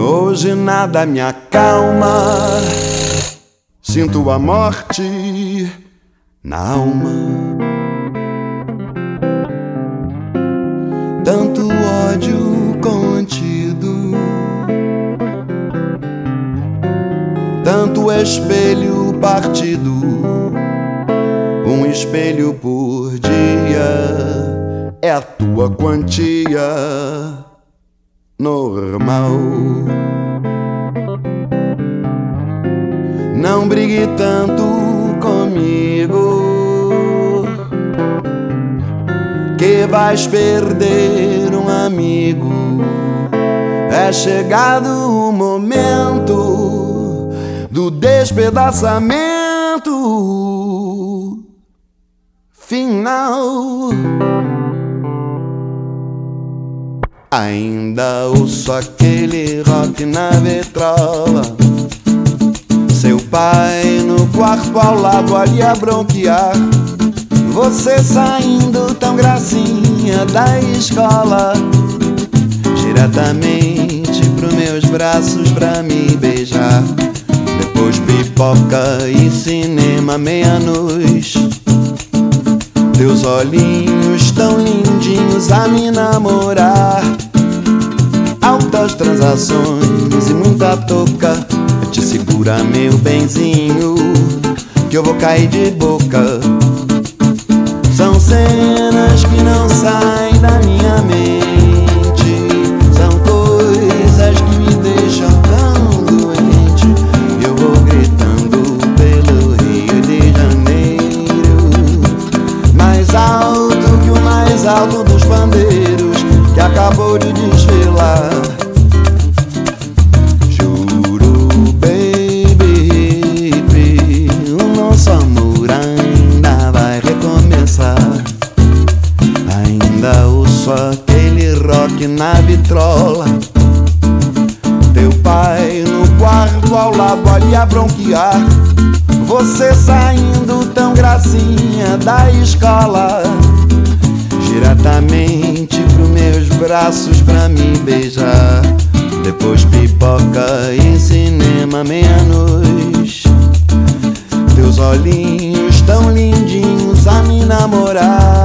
Hoje nada me acalma. Sinto a morte na alma. Tanto ódio contido, tanto espelho partido, um espelho por dia é a tua quantia normal. Não brigue tanto comigo, que vais perder um amigo. É chegado o momento do despedaçamento final. Ainda ouço aquele rock na vitrola. Seu pai no quarto ao lado ali a bronquear. Você saindo tão gracinha da escola. Diretamente pros meus braços pra me beijar. Depois pipoca e cinema meia-noite. Teus olhinhos tão lindinhos a me namorar. Altas transações e muita toca. Te segura, meu benzinho, que eu vou cair de boca. Rock na vitrola. Teu pai no quarto ao lado ali a bronquear. Você saindo tão gracinha da escola. Diretamente pros meus braços pra me beijar. Depois pipoca e cinema meia-noite. Teus olhinhos tão lindinhos a me namorar.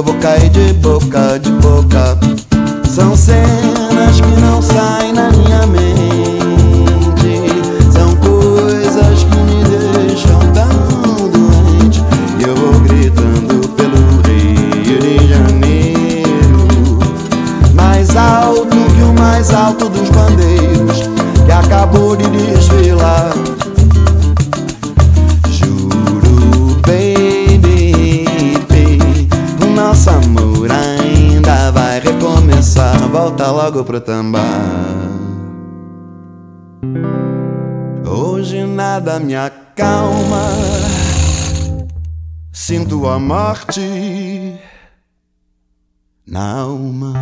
Eu vou cair de boca, de boca. São cenas que não saem Logo pro tambar. Hoje nada me acalma. Sinto a morte na alma.